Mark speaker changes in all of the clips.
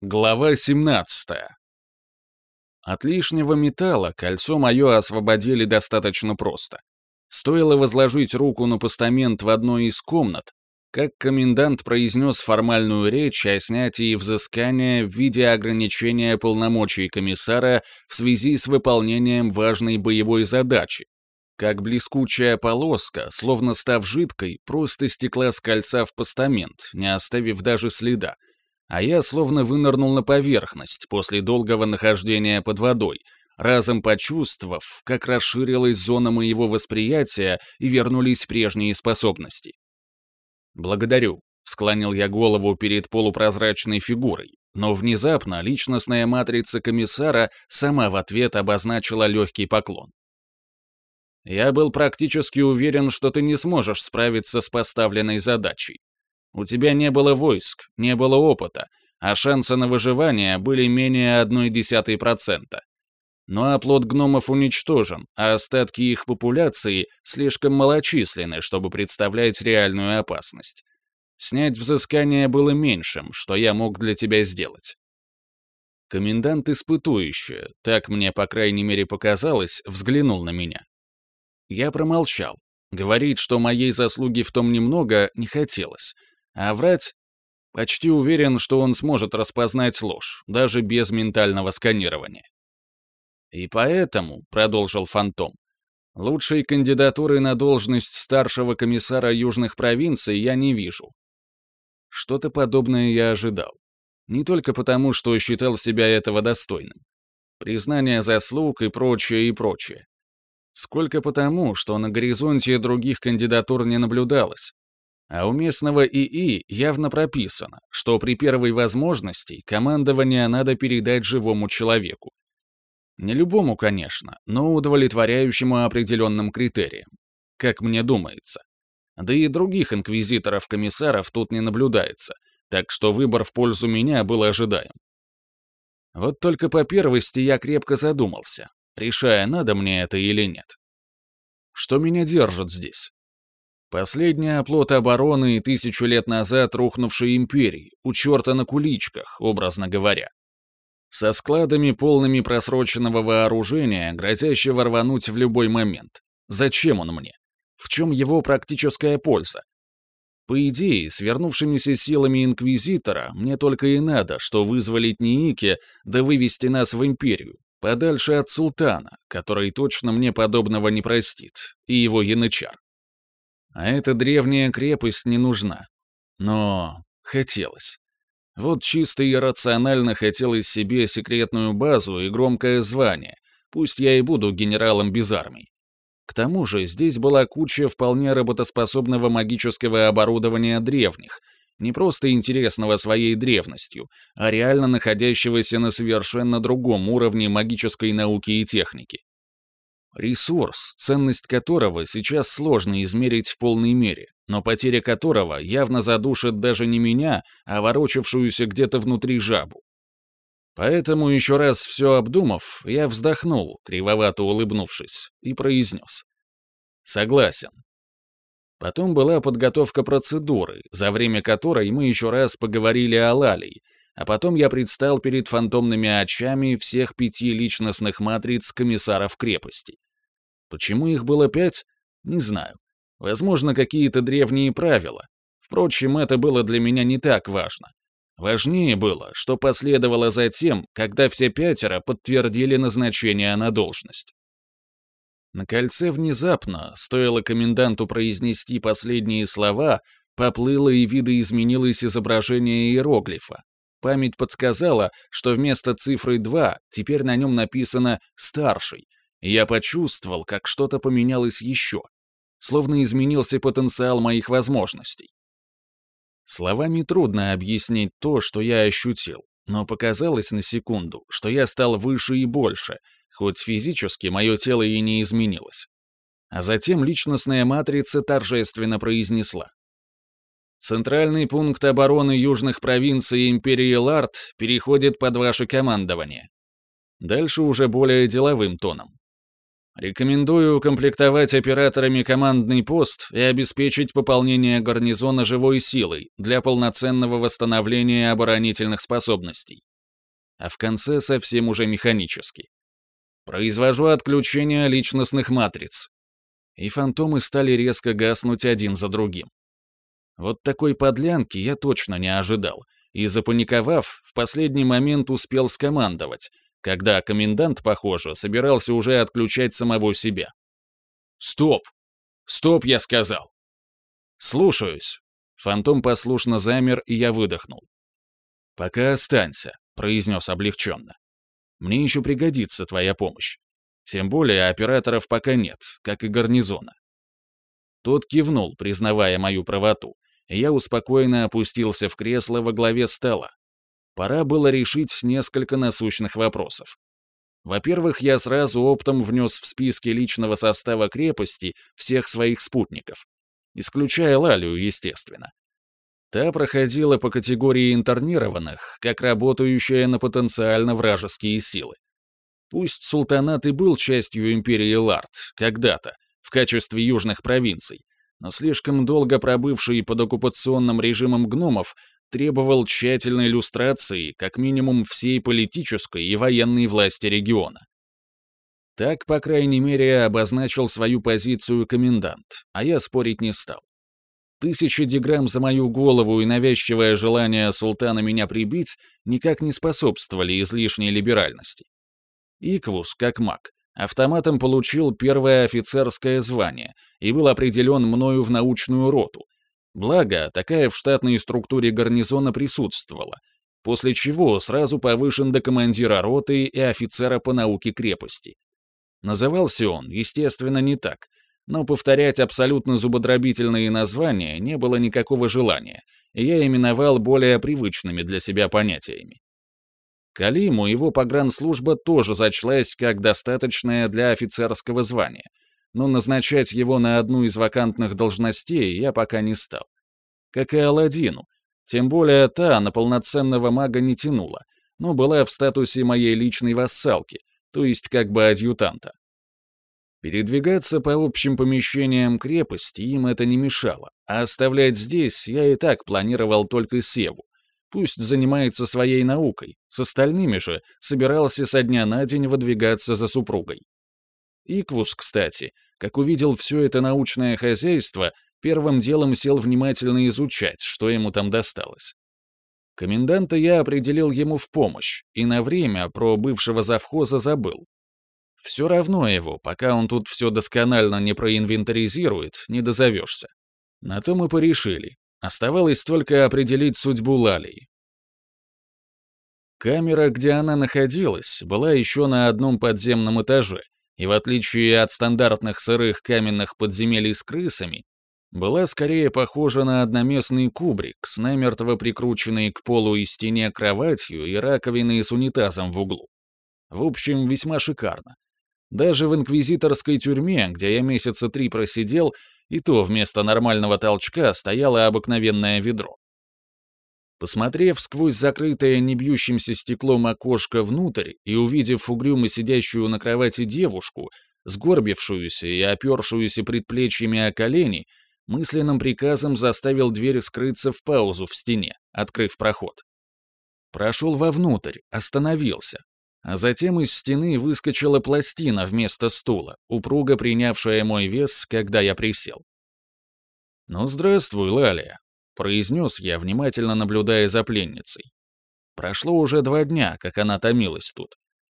Speaker 1: Глава 17. От лишнего металла кольцо мое освободили достаточно просто. Стоило возложить руку на постамент в одной из комнат, как комендант произнес формальную речь о снятии взыскания в виде ограничения полномочий комиссара в связи с выполнением важной боевой задачи, как блескучая полоска, словно став жидкой, просто стекла с кольца в постамент, не оставив даже следа, а я словно вынырнул на поверхность после долгого нахождения под водой, разом почувствовав, как расширилась зона моего восприятия и вернулись прежние способности. «Благодарю», — склонил я голову перед полупрозрачной фигурой, но внезапно личностная матрица комиссара сама в ответ обозначила легкий поклон. «Я был практически уверен, что ты не сможешь справиться с поставленной задачей. У тебя не было войск, не было опыта, а шансы на выживание были менее 0,1%. Но оплот гномов уничтожен, а остатки их популяции слишком малочисленны, чтобы представлять реальную опасность. Снять взыскание было меньшим, что я мог для тебя сделать. Комендант испытующий, так мне по крайней мере показалось, взглянул на меня. Я промолчал. Говорить, что моей заслуги в том немного, не хотелось. А врать? Почти уверен, что он сможет распознать ложь, даже без ментального сканирования. И поэтому, — продолжил Фантом, — лучшей кандидатуры на должность старшего комиссара южных провинций я не вижу. Что-то подобное я ожидал. Не только потому, что считал себя этого достойным. Признание заслуг и прочее, и прочее. Сколько потому, что на горизонте других кандидатур не наблюдалось, а у местного ИИ явно прописано, что при первой возможности командование надо передать живому человеку. Не любому, конечно, но удовлетворяющему определенным критериям. Как мне думается. Да и других инквизиторов-комиссаров тут не наблюдается, так что выбор в пользу меня был ожидаем. Вот только по первости я крепко задумался, решая, надо мне это или нет. Что меня держит здесь? Последний оплот обороны и тысячу лет назад рухнувшей империи, у черта на куличках, образно говоря. Со складами, полными просроченного вооружения, грозящего рвануть в любой момент. Зачем он мне? В чем его практическая польза? По идее, с вернувшимися силами Инквизитора мне только и надо, что вызволить Ники, да вывести нас в Империю, подальше от Султана, который точно мне подобного не простит, и его янычар. А эта древняя крепость не нужна. Но хотелось. Вот чисто и рационально хотелось себе секретную базу и громкое звание, пусть я и буду генералом без армии. К тому же здесь была куча вполне работоспособного магического оборудования древних, не просто интересного своей древностью, а реально находящегося на совершенно другом уровне магической науки и техники. Ресурс, ценность которого сейчас сложно измерить в полной мере, но потеря которого явно задушит даже не меня, а ворочавшуюся где-то внутри жабу. Поэтому, еще раз все обдумав, я вздохнул, кривовато улыбнувшись, и произнес. Согласен. Потом была подготовка процедуры, за время которой мы еще раз поговорили о Лалии, а потом я предстал перед фантомными очами всех пяти личностных матриц комиссаров крепости. Почему их было пять? Не знаю. Возможно, какие-то древние правила. Впрочем, это было для меня не так важно. Важнее было, что последовало затем, когда все пятеро подтвердили назначение на должность. На кольце внезапно, стоило коменданту произнести последние слова, поплыло и видоизменилось изображение иероглифа. Память подсказала, что вместо цифры 2 теперь на нем написано «старший», я почувствовал, как что-то поменялось еще, словно изменился потенциал моих возможностей. Словами трудно объяснить то, что я ощутил, но показалось на секунду, что я стал выше и больше, хоть физически мое тело и не изменилось. А затем личностная матрица торжественно произнесла. Центральный пункт обороны южных провинций Империи Ларт переходит под ваше командование. Дальше уже более деловым тоном. Рекомендую укомплектовать операторами командный пост и обеспечить пополнение гарнизона живой силой для полноценного восстановления оборонительных способностей. а в конце совсем уже механический. Произвожу отключение личностных матриц. И фантомы стали резко гаснуть один за другим. Вот такой подлянки я точно не ожидал, и, запаниковав, в последний момент успел скомандовать, когда комендант, похоже, собирался уже отключать самого себя. «Стоп! Стоп, я сказал!» «Слушаюсь!» Фантом послушно замер, и я выдохнул. «Пока останься», — произнес облегченно. «Мне еще пригодится твоя помощь. Тем более операторов пока нет, как и гарнизона». Тот кивнул, признавая мою правоту, и я успокоенно опустился в кресло во главе стола. Пора было решить несколько насущных вопросов. Во-первых, я сразу оптом внес в списки личного состава крепости всех своих спутников исключая Лалию, естественно. Та проходила по категории интернированных, как работающая на потенциально вражеские силы. Пусть султанат и был частью империи Ларт, когда-то, в качестве южных провинций, но слишком долго пробывший под оккупационным режимом гномов требовал тщательной иллюстрации как минимум всей политической и военной власти региона. Так, по крайней мере, обозначил свою позицию комендант, а я спорить не стал. Тысячи диграмм за мою голову и навязчивое желание султана меня прибить никак не способствовали излишней либеральности. Иквус, как маг, автоматом получил первое офицерское звание и был определен мною в научную роту. Благо, такая в штатной структуре гарнизона присутствовала, после чего сразу повышен до командира роты и офицера по науке крепости. Назывался он, естественно, не так, но повторять абсолютно зубодробительные названия не было никакого желания, и я именовал более привычными для себя понятиями. Калиму его погранслужба тоже зачлась как достаточная для офицерского звания, но назначать его на одну из вакантных должностей я пока не стал. Как и Аладдину, тем более та на полноценного мага не тянула, но была в статусе моей личной вассалки, то есть как бы адъютанта. Передвигаться по общим помещениям крепости им это не мешало, а оставлять здесь я и так планировал только Севу. Пусть занимается своей наукой, с остальными же собирался со дня на день выдвигаться за супругой. Иквус, кстати, как увидел все это научное хозяйство, первым делом сел внимательно изучать, что ему там досталось. Коменданта я определил ему в помощь, и на время про бывшего завхоза забыл. Все равно его, пока он тут все досконально не проинвентаризирует, не дозовешься. На то мы порешили. Оставалось только определить судьбу Лалии. Камера, где она находилась, была еще на одном подземном этаже, и в отличие от стандартных сырых каменных подземелий с крысами, была скорее похожа на одноместный кубрик с намертво прикрученной к полу и стене кроватью и раковиной с унитазом в углу. В общем, весьма шикарно. Даже в инквизиторской тюрьме, где я месяца три просидел, и то вместо нормального толчка стояло обыкновенное ведро. Посмотрев сквозь закрытое небьющимся стеклом окошко внутрь и увидев угрюмо сидящую на кровати девушку, сгорбившуюся и опершуюся предплечьями о колени, мысленным приказом заставил дверь скрыться в паузу в стене, открыв проход. Прошел вовнутрь, остановился. А затем из стены выскочила пластина вместо стула, упруго принявшая мой вес, когда я присел. «Ну, здравствуй, Лалия», — произнес я, внимательно наблюдая за пленницей. Прошло уже два дня, как она томилась тут.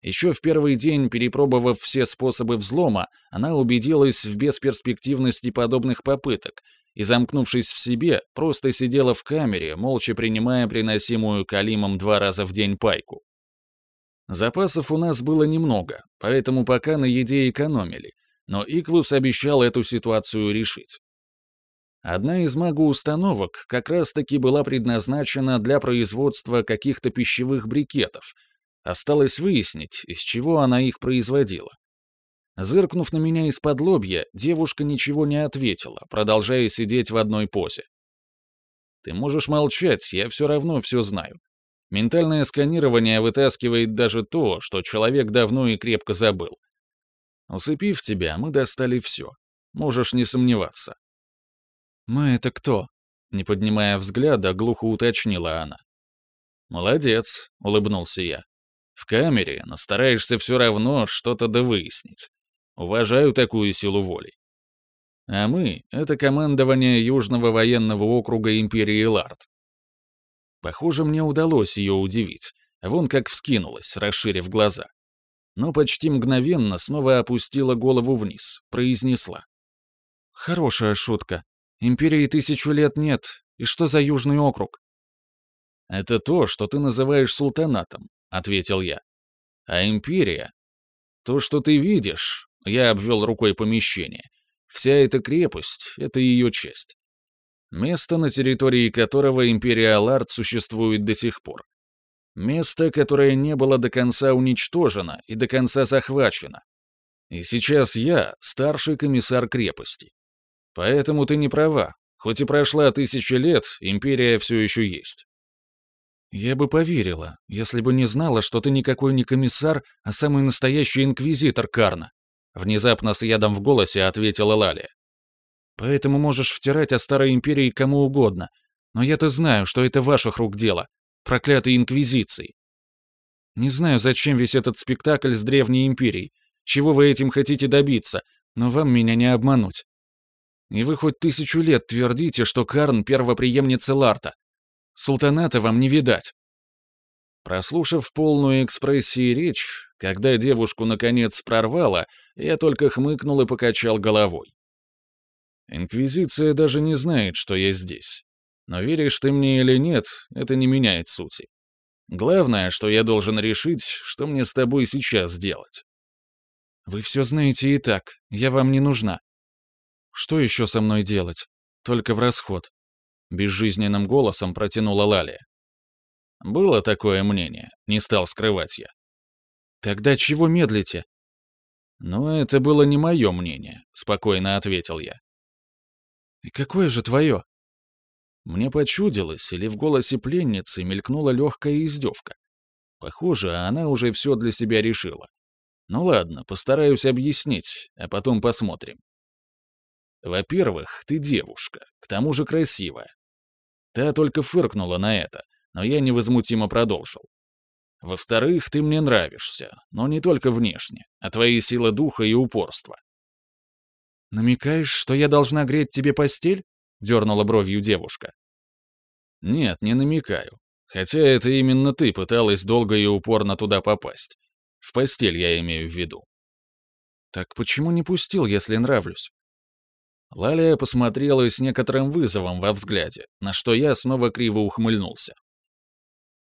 Speaker 1: Еще в первый день, перепробовав все способы взлома, она убедилась в бесперспективности подобных попыток и, замкнувшись в себе, просто сидела в камере, молча принимая приносимую Калимом два раза в день пайку. Запасов у нас было немного, поэтому пока на еде экономили, но Иквус обещал эту ситуацию решить. Одна из магоустановок как раз-таки была предназначена для производства каких-то пищевых брикетов, Осталось выяснить, из чего она их производила. Зыркнув на меня из-под лобья, девушка ничего не ответила, продолжая сидеть в одной позе. «Ты можешь молчать, я все равно все знаю. Ментальное сканирование вытаскивает даже то, что человек давно и крепко забыл. Усыпив тебя, мы достали все. Можешь не сомневаться». «Мы это кто?» — не поднимая взгляда, глухо уточнила она. «Молодец», — улыбнулся я. В камере, но стараешься все равно что-то довыяснить. Уважаю такую силу воли. А мы — это командование Южного военного округа Империи Лард. Похоже, мне удалось ее удивить. Вон как вскинулась, расширив глаза. Но почти мгновенно снова опустила голову вниз, произнесла. «Хорошая шутка. Империи тысячу лет нет. И что за Южный округ?» «Это то, что ты называешь султанатом», — ответил я. «А империя? То, что ты видишь, я обвел рукой помещение. Вся эта крепость — это ее часть. Место, на территории которого империя Аларт существует до сих пор. Место, которое не было до конца уничтожено и до конца захвачено. И сейчас я старший комиссар крепости. Поэтому ты не права. Хоть и прошла тысяча лет, империя все еще есть. Я бы поверила, если бы не знала, что ты никакой не комиссар, а самый настоящий инквизитор Карна. Внезапно с ядом в голосе ответила Лалия. «Поэтому можешь втирать о Старой Империи кому угодно, но я-то знаю, что это ваших рук дело, проклятой Инквизиции. Не знаю, зачем весь этот спектакль с Древней Империей, чего вы этим хотите добиться, но вам меня не обмануть. И вы хоть тысячу лет твердите, что Карн — первоприемница Ларта. Султаната вам не видать. Прослушав полную экспрессии речь, когда девушку наконец прорвало, я только хмыкнул и покачал головой. Инквизиция даже не знает, что я здесь. Но веришь ты мне или нет, это не меняет сути. Главное, что я должен решить, что мне с тобой сейчас делать. Вы все знаете и так, я вам не нужна. Что еще со мной делать? Только в расход. Безжизненным голосом протянула Лалия. Было такое мнение, не стал скрывать я. Тогда чего медлите? Ну, это было не мое мнение, спокойно ответил я. И какое же твое? Мне почудилось, или в голосе пленницы мелькнула легкая издевка. Похоже, она уже все для себя решила. Ну ладно, постараюсь объяснить, а потом посмотрим. Во-первых, ты девушка, к тому же красивая. Та только фыркнула на это, но я невозмутимо продолжил. Во-вторых, ты мне нравишься, но не только внешне, а твои силы духа и упорства. «Намекаешь, что я должна греть тебе постель?» — дернула бровью девушка. «Нет, не намекаю. Хотя это именно ты пыталась долго и упорно туда попасть. В постель я имею в виду». «Так почему не пустил, если нравлюсь?» Лалия посмотрела с некоторым вызовом во взгляде, на что я снова криво ухмыльнулся.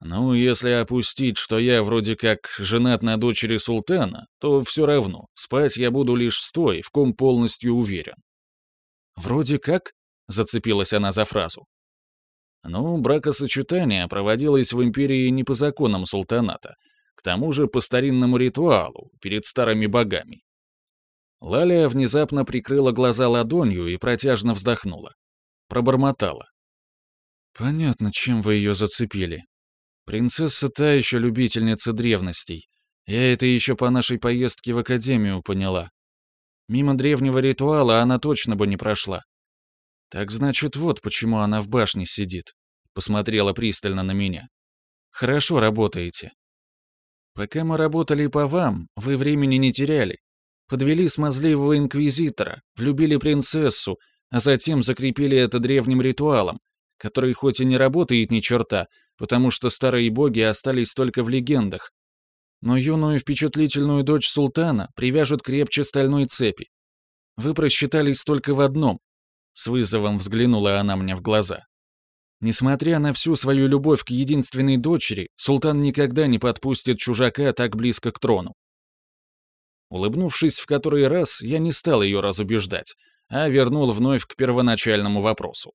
Speaker 1: Ну, если опустить, что я вроде как женат на дочери султана, то все равно, спать я буду лишь с той, в ком полностью уверен. «Вроде как?» — зацепилась она за фразу. Ну, бракосочетание проводилось в империи не по законам султаната, к тому же по старинному ритуалу, перед старыми богами. Лалия внезапно прикрыла глаза ладонью и протяжно вздохнула. Пробормотала. «Понятно, чем вы ее зацепили. Принцесса та еще любительница древностей. Я это еще по нашей поездке в академию поняла. Мимо древнего ритуала она точно бы не прошла. Так значит, вот почему она в башне сидит. Посмотрела пристально на меня. Хорошо работаете. Пока мы работали по вам, вы времени не теряли. Подвели смазливого инквизитора, влюбили принцессу, а затем закрепили это древним ритуалом, который хоть и не работает ни черта, потому что старые боги остались только в легендах. Но юную впечатлительную дочь султана привяжут крепче стальной цепи. Вы просчитались только в одном. С вызовом взглянула она мне в глаза. Несмотря на всю свою любовь к единственной дочери, султан никогда не подпустит чужака так близко к трону. Улыбнувшись в который раз, я не стал ее разубеждать, а вернул вновь к первоначальному вопросу.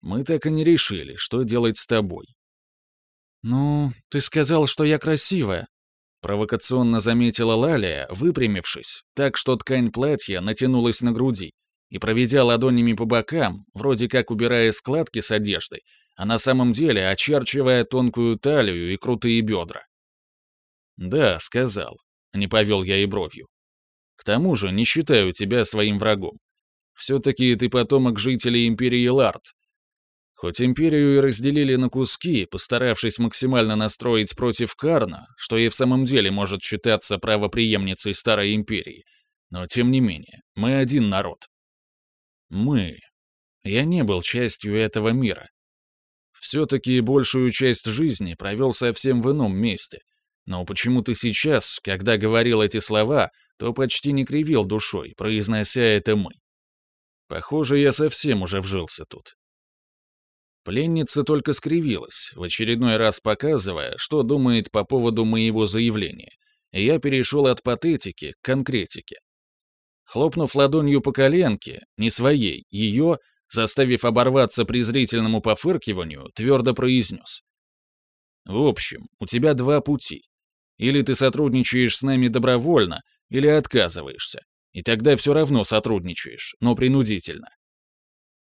Speaker 1: Мы так и не решили, что делать с тобой. «Ну, ты сказал, что я красивая», — провокационно заметила Лалия, выпрямившись, так что ткань платья натянулась на груди, и, проведя ладонями по бокам, вроде как убирая складки с одеждой, а на самом деле очерчивая тонкую талию и крутые бедра. «Да», — сказал, — не повел я и бровью. «К тому же не считаю тебя своим врагом. Все-таки ты потомок жителей Империи Ларт, Хоть империю и разделили на куски, постаравшись максимально настроить против Карна, что и в самом деле может считаться правоприемницей Старой Империи, но тем не менее, мы один народ. Мы. Я не был частью этого мира. Все-таки большую часть жизни провел совсем в ином месте. Но почему-то сейчас, когда говорил эти слова, то почти не кривил душой, произнося это «мы». Похоже, я совсем уже вжился тут. Пленница только скривилась, в очередной раз показывая, что думает по поводу моего заявления, и я перешел от патетики к конкретике. Хлопнув ладонью по коленке, не своей, ее, заставив оборваться презрительному пофыркиванию, твердо произнес. «В общем, у тебя два пути. Или ты сотрудничаешь с нами добровольно, или отказываешься. И тогда все равно сотрудничаешь, но принудительно».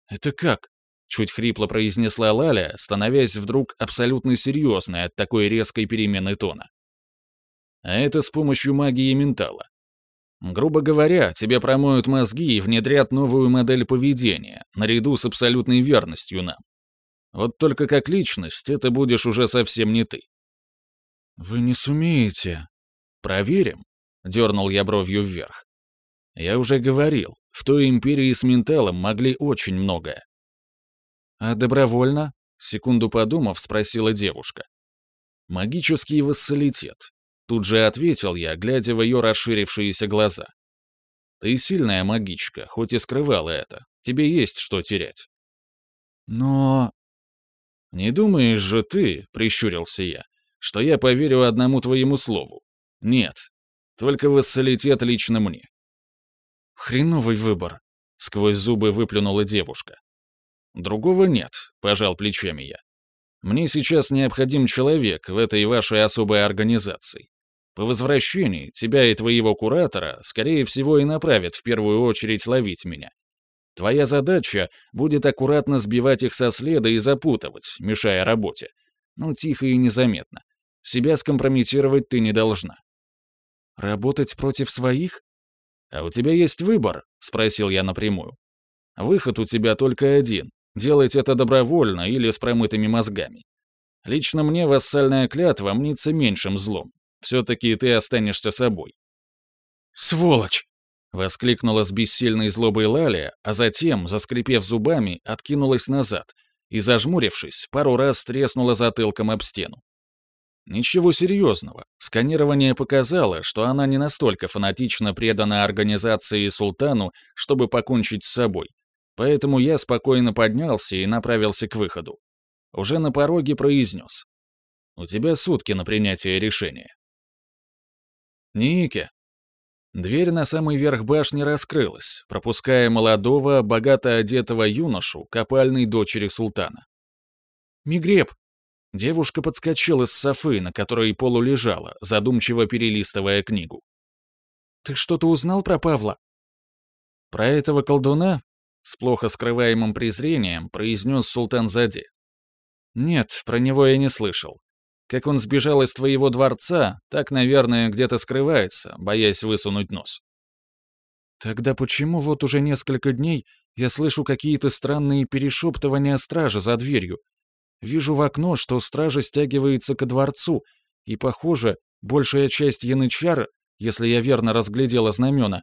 Speaker 1: «Это как?» чуть хрипло произнесла Лаля, становясь вдруг абсолютно серьезной от такой резкой перемены тона. А это с помощью магии ментала. Грубо говоря, тебе промоют мозги и внедрят новую модель поведения, наряду с абсолютной верностью нам. Вот только как личность это будешь уже совсем не ты. «Вы не сумеете». «Проверим», — дернул я бровью вверх. «Я уже говорил, в той империи с менталом могли очень многое. «А добровольно?» — секунду подумав, спросила девушка. «Магический вассалитет», — тут же ответил я, глядя в ее расширившиеся глаза. «Ты сильная магичка, хоть и скрывала это. Тебе есть что терять». «Но...» «Не думаешь же ты, — прищурился я, — что я поверю одному твоему слову? Нет. Только вассалитет лично мне». «Хреновый выбор», — сквозь зубы выплюнула девушка. Другого нет, пожал плечами я. Мне сейчас необходим человек в этой вашей особой организации. По возвращении тебя и твоего куратора, скорее всего, и направят в первую очередь ловить меня. Твоя задача будет аккуратно сбивать их со следа и запутывать, мешая работе. Ну, тихо и незаметно. Себя скомпрометировать ты не должна. Работать против своих? А у тебя есть выбор, спросил я напрямую. Выход у тебя только один Делать это добровольно или с промытыми мозгами. Лично мне вассальная клятва мнится меньшим злом. Все-таки ты останешься собой. «Сволочь!» — воскликнула с бессильной злобой Лалия, а затем, заскрипев зубами, откинулась назад и, зажмурившись, пару раз треснула затылком об стену. Ничего серьезного. Сканирование показало, что она не настолько фанатично предана организации и султану, чтобы покончить с собой, Поэтому я спокойно поднялся и направился к выходу. Уже на пороге произнес. «У тебя сутки на принятие решения». «Ники». Дверь на самый верх башни раскрылась, пропуская молодого, богато одетого юношу, копальной дочери султана. «Мигреб!» Девушка подскочила с софы, на которой полулежала, задумчиво перелистывая книгу. «Ты что-то узнал про Павла?» «Про этого колдуна? С плохо скрываемым презрением произнес султан Зади. «Нет, про него я не слышал. Как он сбежал из твоего дворца, так, наверное, где-то скрывается, боясь высунуть нос». «Тогда почему вот уже несколько дней я слышу какие-то странные перешептывания стража за дверью? Вижу в окно, что стража стягивается ко дворцу, и, похоже, большая часть янычар, если я верно разглядела знамена,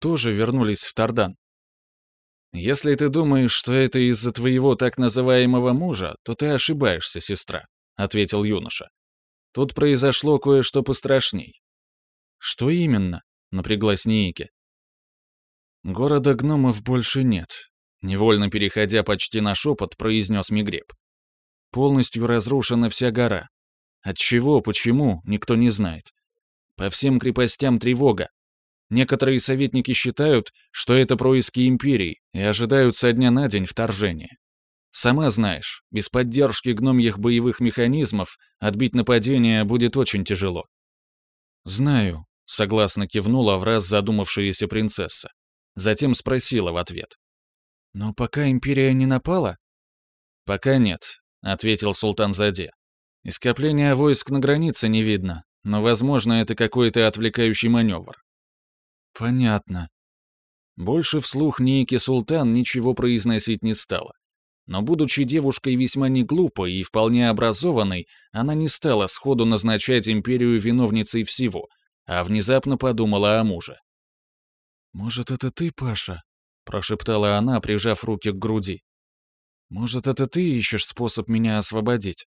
Speaker 1: тоже вернулись в Тардан. «Если ты думаешь, что это из-за твоего так называемого мужа, то ты ошибаешься, сестра», — ответил юноша. «Тут произошло кое-что пострашней». «Что именно?» — напряглась Ники. «Города гномов больше нет», — невольно переходя почти на шепот, произнес Мигреб. «Полностью разрушена вся гора. От чего, почему, никто не знает. По всем крепостям тревога, Некоторые советники считают, что это происки империи и ожидают со дня на день вторжения. Сама знаешь, без поддержки гномьих боевых механизмов отбить нападение будет очень тяжело. «Знаю», — согласно кивнула в раз задумавшаяся принцесса. Затем спросила в ответ. «Но пока империя не напала?» «Пока нет», — ответил султан Заде. «И войск на границе не видно, но, возможно, это какой-то отвлекающий маневр. Понятно. Больше вслух Ники Султан ничего произносить не стала. Но будучи девушкой весьма неглупой и вполне образованной, она не стала сходу назначать империю виновницей всего, а внезапно подумала о муже. «Может, это ты, Паша?» — прошептала она, прижав руки к груди. «Может, это ты ищешь способ меня освободить?»